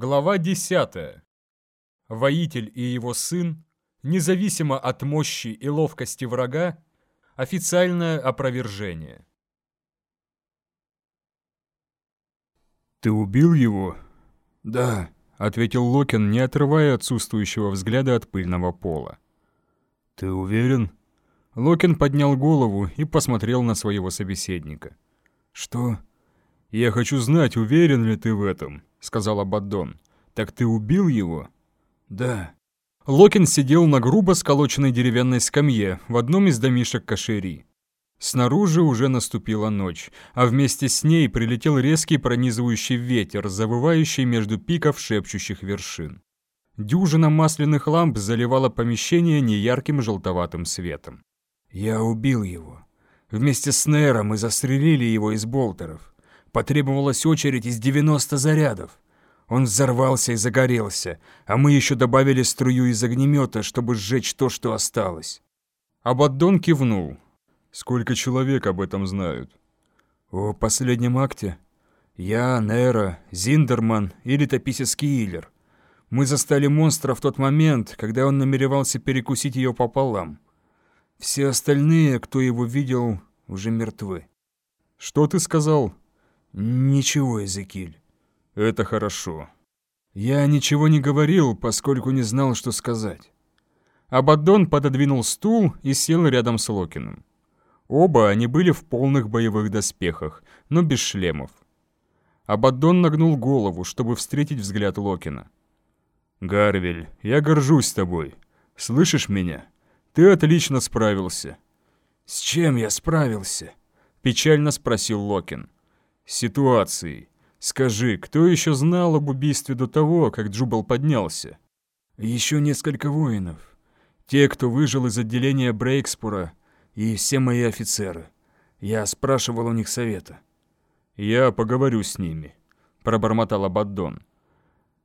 Глава 10. Воитель и его сын, независимо от мощи и ловкости врага, официальное опровержение. «Ты убил его?» «Да», — ответил Локин, не отрывая отсутствующего взгляда от пыльного пола. «Ты уверен?» Локин поднял голову и посмотрел на своего собеседника. «Что?» «Я хочу знать, уверен ли ты в этом», — сказал Абаддон. «Так ты убил его?» «Да». Локин сидел на грубо сколоченной деревянной скамье в одном из домишек Кашери. Снаружи уже наступила ночь, а вместе с ней прилетел резкий пронизывающий ветер, завывающий между пиков шепчущих вершин. Дюжина масляных ламп заливала помещение неярким желтоватым светом. «Я убил его. Вместе с Нером мы застрелили его из болтеров. Потребовалась очередь из 90 зарядов. Он взорвался и загорелся, а мы еще добавили струю из огнемета, чтобы сжечь то, что осталось. Абаддон кивнул. «Сколько человек об этом знают?» «О последнем акте? Я, Нера, Зиндерман и летописец Киллер. Мы застали монстра в тот момент, когда он намеревался перекусить ее пополам. Все остальные, кто его видел, уже мертвы». «Что ты сказал?» «Ничего, Эзекиль». «Это хорошо». «Я ничего не говорил, поскольку не знал, что сказать». Абаддон пододвинул стул и сел рядом с Локиным. Оба они были в полных боевых доспехах, но без шлемов. Абаддон нагнул голову, чтобы встретить взгляд Локина. «Гарвель, я горжусь тобой. Слышишь меня? Ты отлично справился». «С чем я справился?» – печально спросил Локин ситуацией. Скажи, кто еще знал об убийстве до того, как Джубал поднялся? Еще несколько воинов. Те, кто выжил из отделения Брейкспура, и все мои офицеры. Я спрашивал у них совета. Я поговорю с ними, пробормотал Абаддон.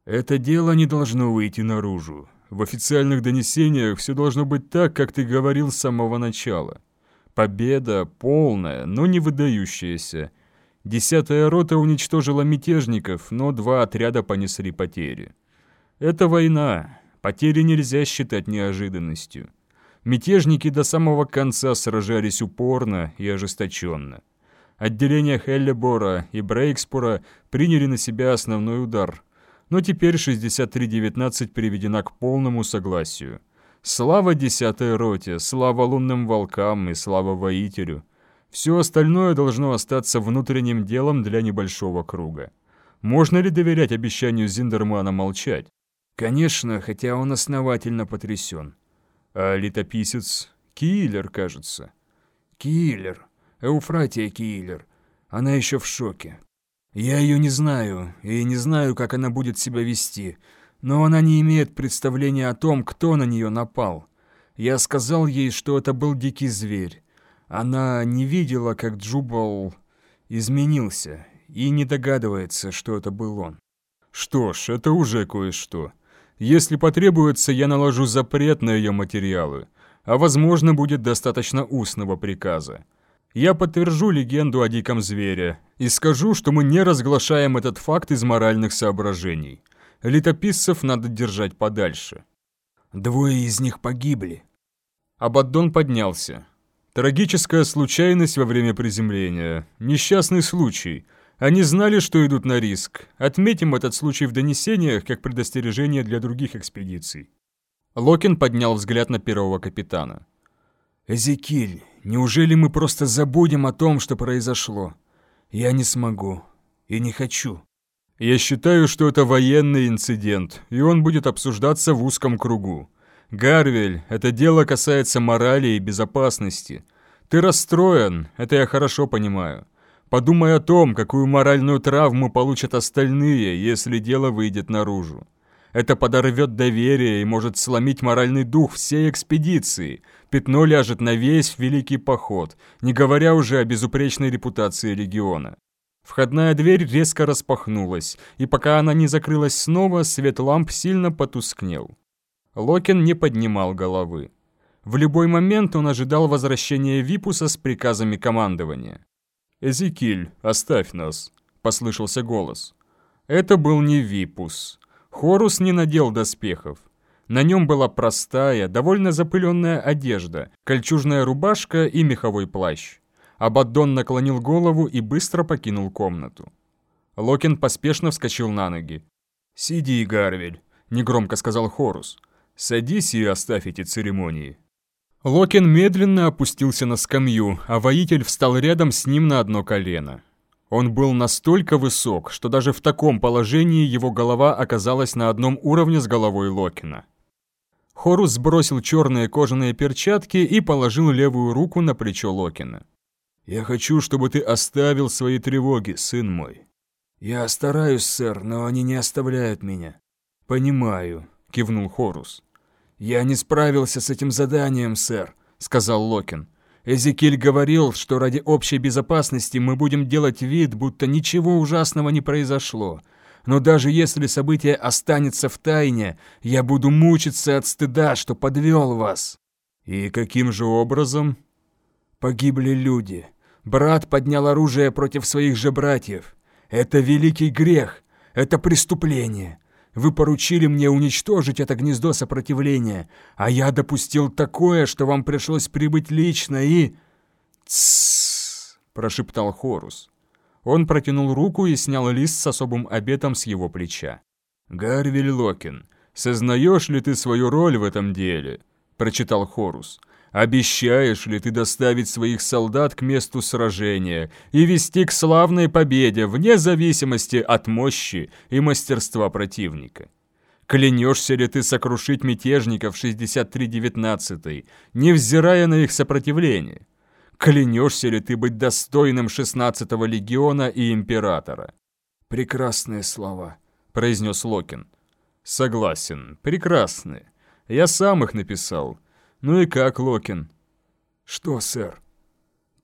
Это дело не должно выйти наружу. В официальных донесениях все должно быть так, как ты говорил с самого начала. Победа полная, но не выдающаяся – Десятая рота уничтожила мятежников, но два отряда понесли потери. Это война. Потери нельзя считать неожиданностью. Мятежники до самого конца сражались упорно и ожесточенно. Отделения Хеллебора и Брейкспора приняли на себя основной удар. Но теперь 63-19 приведена к полному согласию. Слава десятой роте, слава лунным волкам и слава воителю – все остальное должно остаться внутренним делом для небольшого круга. Можно ли доверять обещанию Зиндермана молчать? Конечно, хотя он основательно потрясен. А летописец Киллер, кажется. Киллер. Эуфратия Киллер. Она еще в шоке. Я ее не знаю, и не знаю, как она будет себя вести, но она не имеет представления о том, кто на нее напал. Я сказал ей, что это был дикий зверь. Она не видела, как Джубал изменился, и не догадывается, что это был он. Что ж, это уже кое-что. Если потребуется, я наложу запрет на ее материалы, а возможно будет достаточно устного приказа. Я подтвержу легенду о диком звере и скажу, что мы не разглашаем этот факт из моральных соображений. Летописцев надо держать подальше. Двое из них погибли. Абаддон поднялся. Трагическая случайность во время приземления. Несчастный случай. Они знали, что идут на риск. Отметим этот случай в донесениях как предостережение для других экспедиций. Локин поднял взгляд на первого капитана. «Эзекиль, неужели мы просто забудем о том, что произошло? Я не смогу. И не хочу». «Я считаю, что это военный инцидент, и он будет обсуждаться в узком кругу. «Гарвель, это дело касается морали и безопасности. Ты расстроен, это я хорошо понимаю. Подумай о том, какую моральную травму получат остальные, если дело выйдет наружу. Это подорвет доверие и может сломить моральный дух всей экспедиции. Пятно ляжет на весь великий поход, не говоря уже о безупречной репутации региона. Входная дверь резко распахнулась, и пока она не закрылась снова, свет ламп сильно потускнел. Локин не поднимал головы. В любой момент он ожидал возвращения Випуса с приказами командования. «Эзекиль, оставь нас», — послышался голос. Это был не Випус. Хорус не надел доспехов. На нем была простая, довольно запыленная одежда, кольчужная рубашка и меховой плащ. Абаддон наклонил голову и быстро покинул комнату. Локин поспешно вскочил на ноги. «Сиди, Гарвель», — негромко сказал Хорус. «Садись и оставь эти церемонии». Локин медленно опустился на скамью, а воитель встал рядом с ним на одно колено. Он был настолько высок, что даже в таком положении его голова оказалась на одном уровне с головой Локина. Хорус сбросил черные кожаные перчатки и положил левую руку на плечо Локина. «Я хочу, чтобы ты оставил свои тревоги, сын мой». «Я стараюсь, сэр, но они не оставляют меня». «Понимаю», — кивнул Хорус. «Я не справился с этим заданием, сэр», — сказал Локин. «Эзекиль говорил, что ради общей безопасности мы будем делать вид, будто ничего ужасного не произошло. Но даже если событие останется в тайне, я буду мучиться от стыда, что подвел вас». «И каким же образом?» «Погибли люди. Брат поднял оружие против своих же братьев. Это великий грех. Это преступление. Вы поручили мне уничтожить это гнездо сопротивления, а я допустил такое, что вам пришлось прибыть лично и...» «Тссс!» – прошептал Хорус. Он протянул руку и снял лист с особым обетом с его плеча. «Гарвиль Локин, сознаешь ли ты свою роль в этом деле?» – прочитал Хорус. Обещаешь ли ты доставить своих солдат к месту сражения и вести к славной победе вне зависимости от мощи и мастерства противника? Клянешься ли ты сокрушить мятежников 63-19, невзирая на их сопротивление? Клянешься ли ты быть достойным 16-го легиона и императора? «Прекрасные слова», — произнес Локин. «Согласен, прекрасные. Я сам их написал. «Ну и как, Локин?» «Что, сэр?»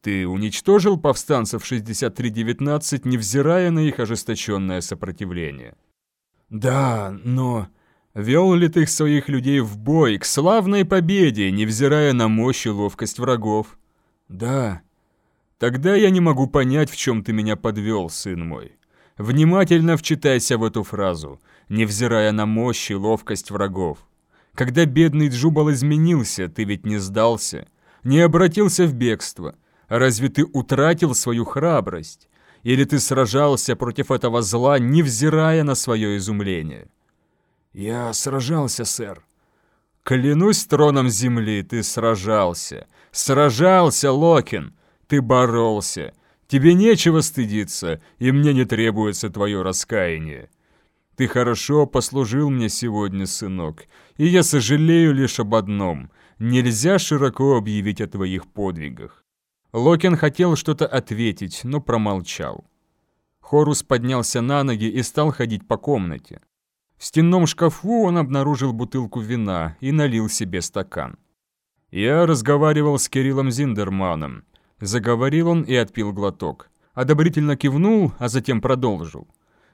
«Ты уничтожил повстанцев 6319, невзирая на их ожесточенное сопротивление?» «Да, но...» «Вел ли ты своих людей в бой, к славной победе, невзирая на мощь и ловкость врагов?» «Да». «Тогда я не могу понять, в чем ты меня подвел, сын мой. Внимательно вчитайся в эту фразу, невзирая на мощь и ловкость врагов. Когда бедный Джубал изменился, ты ведь не сдался, не обратился в бегство. Разве ты утратил свою храбрость? Или ты сражался против этого зла, невзирая на свое изумление? Я сражался, сэр. Клянусь троном земли, ты сражался. Сражался, Локин. Ты боролся. Тебе нечего стыдиться, и мне не требуется твое раскаяние. Ты хорошо послужил мне сегодня, сынок, и я сожалею лишь об одном. Нельзя широко объявить о твоих подвигах». Локин хотел что-то ответить, но промолчал. Хорус поднялся на ноги и стал ходить по комнате. В стенном шкафу он обнаружил бутылку вина и налил себе стакан. «Я разговаривал с Кириллом Зиндерманом», — заговорил он и отпил глоток. Одобрительно кивнул, а затем продолжил.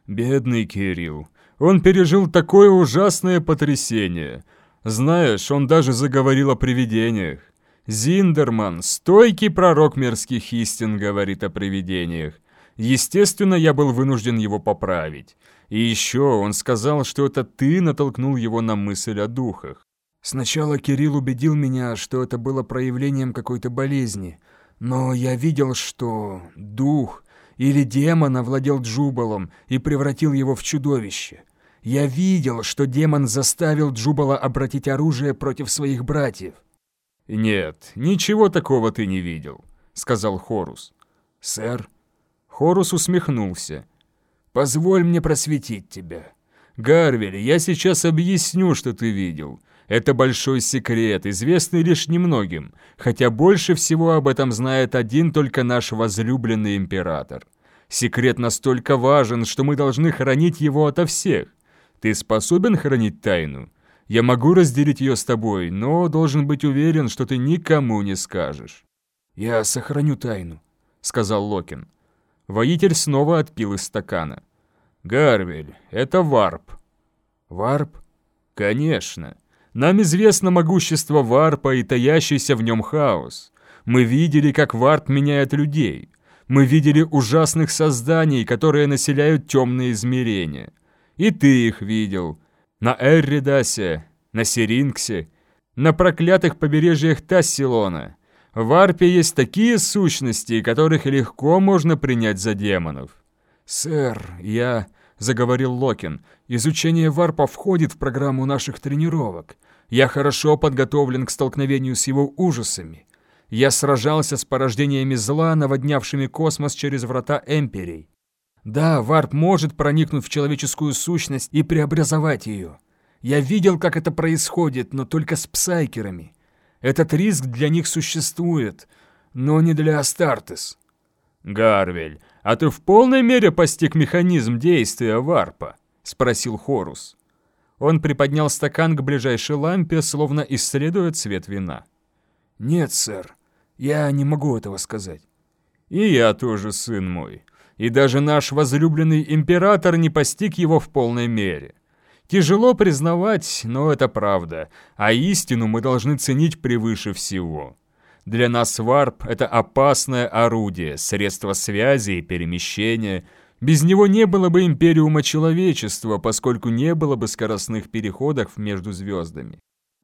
«Бедный Кирилл. Он пережил такое ужасное потрясение. Знаешь, он даже заговорил о привидениях. Зиндерман, стойкий пророк мирских истин, говорит о привидениях. Естественно, я был вынужден его поправить. И еще он сказал, что это ты натолкнул его на мысль о духах. Сначала Кирилл убедил меня, что это было проявлением какой-то болезни. Но я видел, что дух или демон овладел Джубалом и превратил его в чудовище. Я видел, что демон заставил Джубала обратить оружие против своих братьев. «Нет, ничего такого ты не видел», — сказал Хорус. «Сэр?» Хорус усмехнулся. «Позволь мне просветить тебя». «Гарвель, я сейчас объясню, что ты видел. Это большой секрет, известный лишь немногим, хотя больше всего об этом знает один только наш возлюбленный император. Секрет настолько важен, что мы должны хранить его ото всех. Ты способен хранить тайну? Я могу разделить ее с тобой, но должен быть уверен, что ты никому не скажешь». «Я сохраню тайну», — сказал Локин. Воитель снова отпил из стакана. «Гарвель, это варп». «Варп?» «Конечно. Нам известно могущество варпа и таящийся в нем хаос. Мы видели, как варп меняет людей. Мы видели ужасных созданий, которые населяют темные измерения. И ты их видел. На Эрридасе, на Серинксе, на проклятых побережьях Тассилона. В Арпе есть такие сущности, которых легко можно принять за демонов. «Сэр, я...» — заговорил Локин. «Изучение варпа входит в программу наших тренировок. Я хорошо подготовлен к столкновению с его ужасами. Я сражался с порождениями зла, наводнявшими космос через врата Эмперий. Да, варп может проникнуть в человеческую сущность и преобразовать ее. Я видел, как это происходит, но только с псайкерами. Этот риск для них существует, но не для Астартес. «Гарвель, а ты в полной мере постиг механизм действия варпа?» — спросил Хорус. Он приподнял стакан к ближайшей лампе, словно исследуя цвет вина. «Нет, сэр, я не могу этого сказать». «И я тоже, сын мой. И даже наш возлюбленный император не постиг его в полной мере. Тяжело признавать, но это правда, а истину мы должны ценить превыше всего». Для нас варп — это опасное орудие, средство связи и перемещения. Без него не было бы империума человечества, поскольку не было бы скоростных переходов между звездами.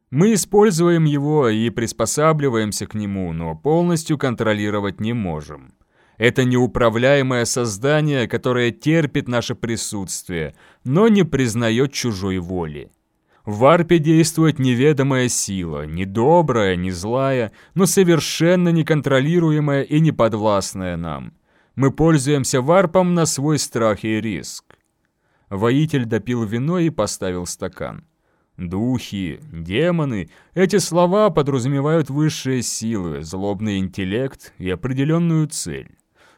Мы используем его и приспосабливаемся к нему, но полностью контролировать не можем. Это неуправляемое создание, которое терпит наше присутствие, но не признает чужой воли. В варпе действует неведомая сила, не добрая, не злая, но совершенно неконтролируемая и неподвластная нам. Мы пользуемся варпом на свой страх и риск. Воитель допил вино и поставил стакан. Духи, демоны — эти слова подразумевают высшие силы, злобный интеллект и определенную цель.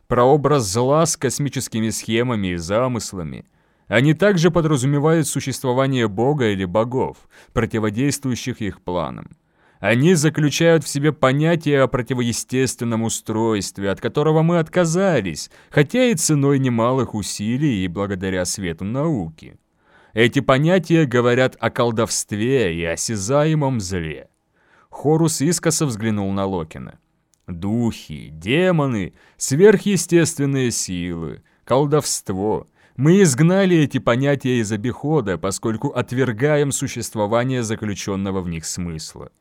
Прообраз зла с космическими схемами и замыслами — они также подразумевают существование Бога или богов, противодействующих их планам. Они заключают в себе понятие о противоестественном устройстве, от которого мы отказались, хотя и ценой немалых усилий и благодаря свету науки. Эти понятия говорят о колдовстве и осязаемом зле. Хорус искоса взглянул на Локина. Духи, демоны, сверхъестественные силы, колдовство — мы изгнали эти понятия из обихода, поскольку отвергаем существование заключенного в них смысла.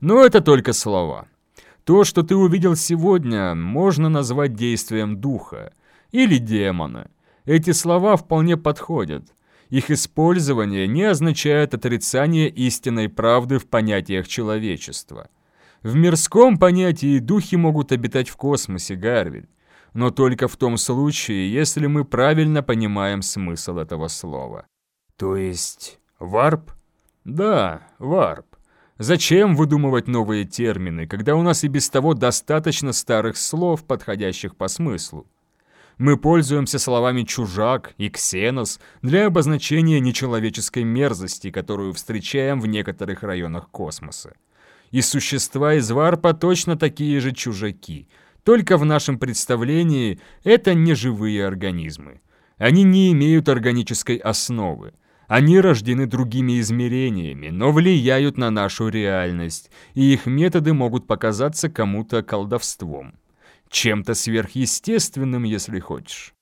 Но это только слова. То, что ты увидел сегодня, можно назвать действием духа или демона. Эти слова вполне подходят. Их использование не означает отрицание истинной правды в понятиях человечества. В мирском понятии духи могут обитать в космосе, Гарвиль но только в том случае, если мы правильно понимаем смысл этого слова. То есть варп? Да, варп. Зачем выдумывать новые термины, когда у нас и без того достаточно старых слов, подходящих по смыслу? Мы пользуемся словами «чужак» и «ксенос» для обозначения нечеловеческой мерзости, которую встречаем в некоторых районах космоса. И существа из варпа точно такие же чужаки – только в нашем представлении это не живые организмы. Они не имеют органической основы. Они рождены другими измерениями, но влияют на нашу реальность, и их методы могут показаться кому-то колдовством. Чем-то сверхъестественным, если хочешь.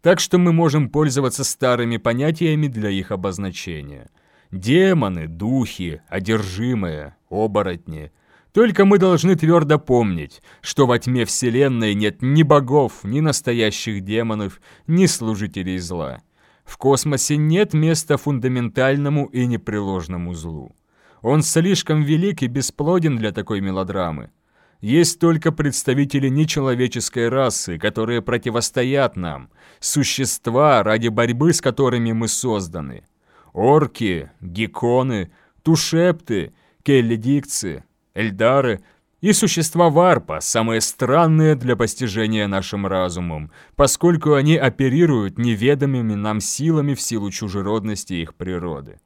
Так что мы можем пользоваться старыми понятиями для их обозначения. Демоны, духи, одержимые, оборотни — только мы должны твердо помнить, что во тьме Вселенной нет ни богов, ни настоящих демонов, ни служителей зла. В космосе нет места фундаментальному и непреложному злу. Он слишком велик и бесплоден для такой мелодрамы. Есть только представители нечеловеческой расы, которые противостоят нам, существа, ради борьбы с которыми мы созданы. Орки, гекконы, тушепты, келлидикцы, эльдары и существа варпа, самые странные для постижения нашим разумом, поскольку они оперируют неведомыми нам силами в силу чужеродности их природы.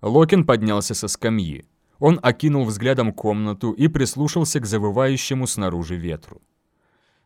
Локин поднялся со скамьи. Он окинул взглядом комнату и прислушался к завывающему снаружи ветру.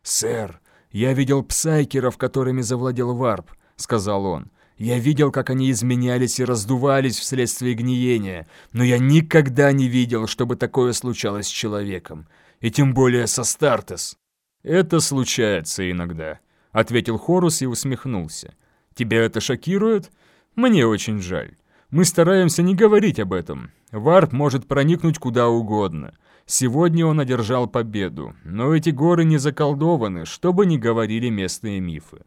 «Сэр, я видел псайкеров, которыми завладел варп», — сказал он. Я видел, как они изменялись и раздувались вследствие гниения, но я никогда не видел, чтобы такое случалось с человеком, и тем более со Стартес. «Это случается иногда», — ответил Хорус и усмехнулся. «Тебя это шокирует? Мне очень жаль. Мы стараемся не говорить об этом. Варп может проникнуть куда угодно. Сегодня он одержал победу, но эти горы не заколдованы, что бы ни говорили местные мифы.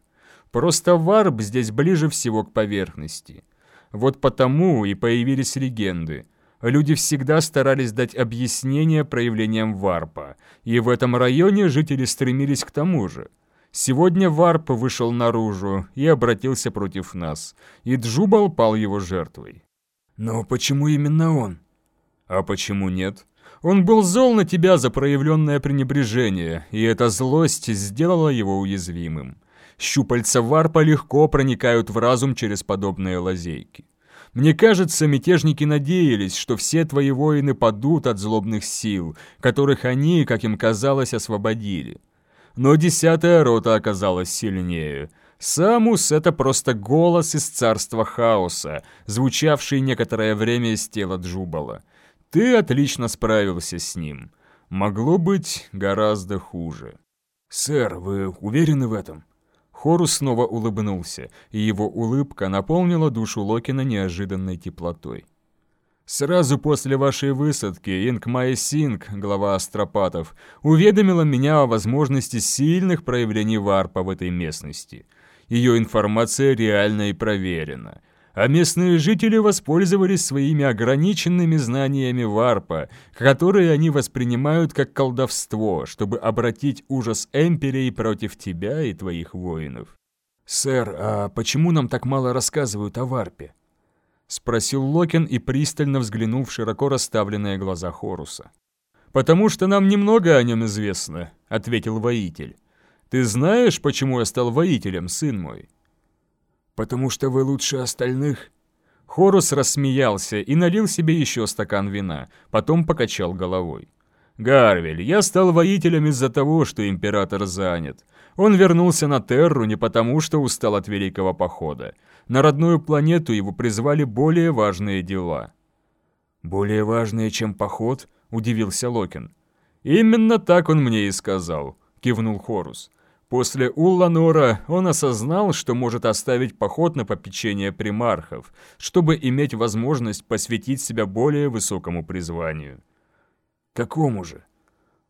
Просто варп здесь ближе всего к поверхности. Вот потому и появились легенды. Люди всегда старались дать объяснение проявлениям варпа, и в этом районе жители стремились к тому же. Сегодня варп вышел наружу и обратился против нас, и Джубал пал его жертвой. Но почему именно он? А почему нет? Он был зол на тебя за проявленное пренебрежение, и эта злость сделала его уязвимым. Щупальца варпа легко проникают в разум через подобные лазейки. Мне кажется, мятежники надеялись, что все твои воины падут от злобных сил, которых они, как им казалось, освободили. Но десятая рота оказалась сильнее. Самус — это просто голос из царства хаоса, звучавший некоторое время из тела Джубала. Ты отлично справился с ним. Могло быть гораздо хуже. «Сэр, вы уверены в этом?» Хорус снова улыбнулся, и его улыбка наполнила душу Локина неожиданной теплотой. Сразу после вашей высадки Ингмай Синг, глава астропатов, уведомила меня о возможности сильных проявлений варпа в этой местности. Ее информация реальна и проверена а местные жители воспользовались своими ограниченными знаниями варпа, которые они воспринимают как колдовство, чтобы обратить ужас Эмперии против тебя и твоих воинов. «Сэр, а почему нам так мало рассказывают о варпе?» — спросил Локин и пристально взглянул в широко расставленные глаза Хоруса. «Потому что нам немного о нем известно», — ответил воитель. «Ты знаешь, почему я стал воителем, сын мой?» «Потому что вы лучше остальных?» Хорус рассмеялся и налил себе еще стакан вина, потом покачал головой. «Гарвель, я стал воителем из-за того, что император занят. Он вернулся на Терру не потому, что устал от Великого Похода. На родную планету его призвали более важные дела». «Более важные, чем поход?» – удивился Локин. «Именно так он мне и сказал», – кивнул Хорус. После Улланора он осознал, что может оставить поход на попечение примархов, чтобы иметь возможность посвятить себя более высокому призванию. «Какому же?»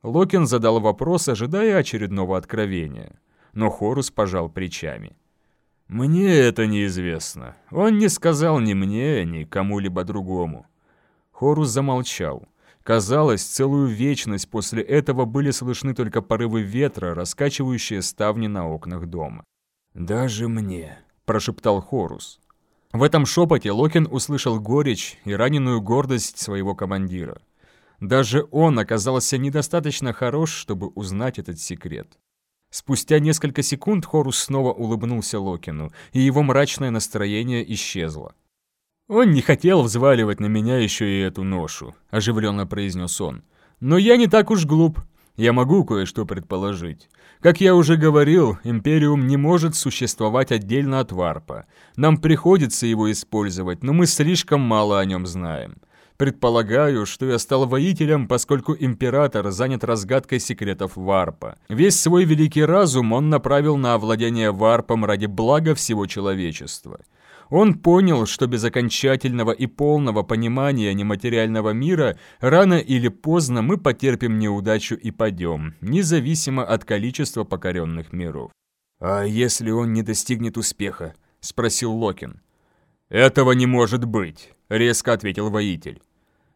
Локин задал вопрос, ожидая очередного откровения, но Хорус пожал плечами. «Мне это неизвестно. Он не сказал ни мне, ни кому-либо другому». Хорус замолчал. Казалось, целую вечность после этого были слышны только порывы ветра, раскачивающие ставни на окнах дома. «Даже мне», — прошептал Хорус. В этом шепоте Локин услышал горечь и раненую гордость своего командира. Даже он оказался недостаточно хорош, чтобы узнать этот секрет. Спустя несколько секунд Хорус снова улыбнулся Локину, и его мрачное настроение исчезло. «Он не хотел взваливать на меня еще и эту ношу», — оживленно произнес он. «Но я не так уж глуп. Я могу кое-что предположить. Как я уже говорил, Империум не может существовать отдельно от Варпа. Нам приходится его использовать, но мы слишком мало о нем знаем. Предполагаю, что я стал воителем, поскольку Император занят разгадкой секретов Варпа. Весь свой великий разум он направил на овладение Варпом ради блага всего человечества». Он понял, что без окончательного и полного понимания нематериального мира рано или поздно мы потерпим неудачу и падем, независимо от количества покоренных миров. «А если он не достигнет успеха?» – спросил Локин. «Этого не может быть», – резко ответил воитель.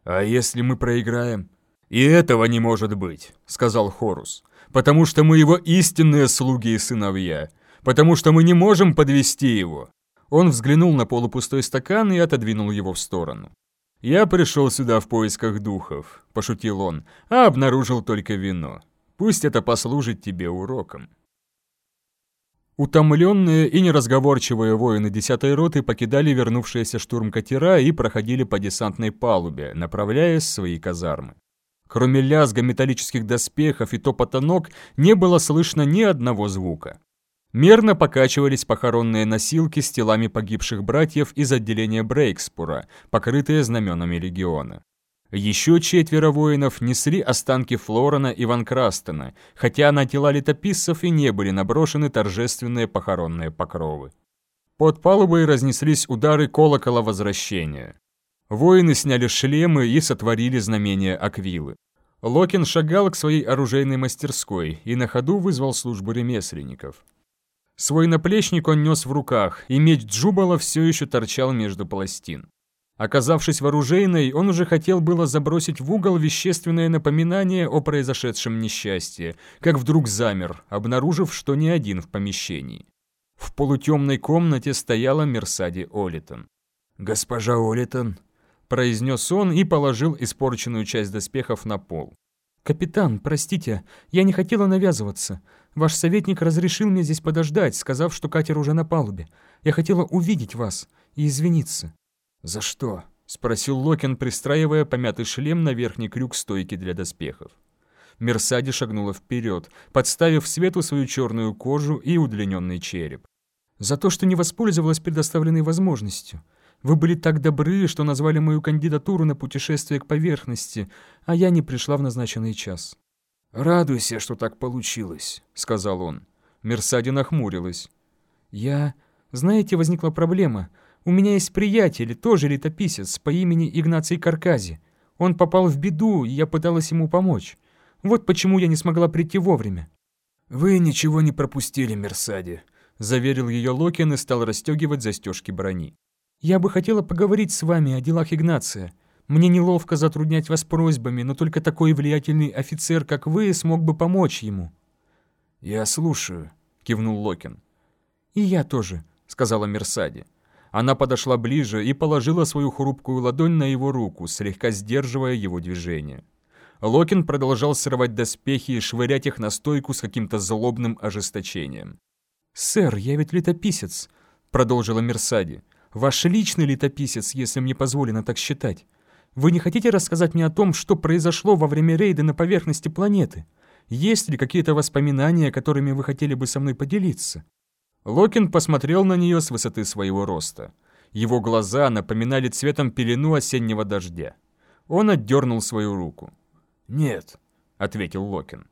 «А если мы проиграем?» «И этого не может быть», – сказал Хорус, «потому что мы его истинные слуги и сыновья, потому что мы не можем подвести его. Он взглянул на полупустой стакан и отодвинул его в сторону. «Я пришел сюда в поисках духов», – пошутил он, – «а обнаружил только вино. Пусть это послужит тебе уроком». Утомленные и неразговорчивые воины десятой роты покидали вернувшиеся штурм-катера и проходили по десантной палубе, направляясь в свои казармы. Кроме лязга металлических доспехов и топота ног, не было слышно ни одного звука. Мерно покачивались похоронные носилки с телами погибших братьев из отделения Брейкспура, покрытые знаменами легиона. Еще четверо воинов несли останки Флорана и Ван Крастена, хотя на тела летописцев и не были наброшены торжественные похоронные покровы. Под палубой разнеслись удары колокола возвращения. Воины сняли шлемы и сотворили знамение Аквилы. Локин шагал к своей оружейной мастерской и на ходу вызвал службу ремесленников. Свой наплечник он нес в руках, и меч Джубала все еще торчал между пластин. Оказавшись в он уже хотел было забросить в угол вещественное напоминание о произошедшем несчастье, как вдруг замер, обнаружив, что не один в помещении. В полутемной комнате стояла Мерсади Олитон. «Госпожа Олитон», — произнес он и положил испорченную часть доспехов на пол. «Капитан, простите, я не хотела навязываться. Ваш советник разрешил мне здесь подождать, сказав, что катер уже на палубе. Я хотела увидеть вас и извиниться». «За что?» — спросил Локин, пристраивая помятый шлем на верхний крюк стойки для доспехов. Мерсади шагнула вперед, подставив свету свою черную кожу и удлиненный череп. «За то, что не воспользовалась предоставленной возможностью. Вы были так добры, что назвали мою кандидатуру на путешествие к поверхности, а я не пришла в назначенный час». «Радуйся, что так получилось», — сказал он. Мерсади нахмурилась. «Я... Знаете, возникла проблема. У меня есть приятель, тоже летописец, по имени Игнаций Каркази. Он попал в беду, и я пыталась ему помочь. Вот почему я не смогла прийти вовремя». «Вы ничего не пропустили, Мерсади», — заверил ее Локин и стал расстегивать застежки брони. «Я бы хотела поговорить с вами о делах Игнация. Мне неловко затруднять вас просьбами, но только такой влиятельный офицер, как вы, смог бы помочь ему». «Я слушаю», — кивнул Локин. «И я тоже», — сказала Мерсади. Она подошла ближе и положила свою хрупкую ладонь на его руку, слегка сдерживая его движение. Локин продолжал срывать доспехи и швырять их на стойку с каким-то злобным ожесточением. «Сэр, я ведь летописец», — продолжила Мерсади. «Ваш личный летописец, если мне позволено так считать. Вы не хотите рассказать мне о том, что произошло во время рейда на поверхности планеты? Есть ли какие-то воспоминания, которыми вы хотели бы со мной поделиться?» Локин посмотрел на нее с высоты своего роста. Его глаза напоминали цветом пелену осеннего дождя. Он отдернул свою руку. «Нет», — ответил Локин.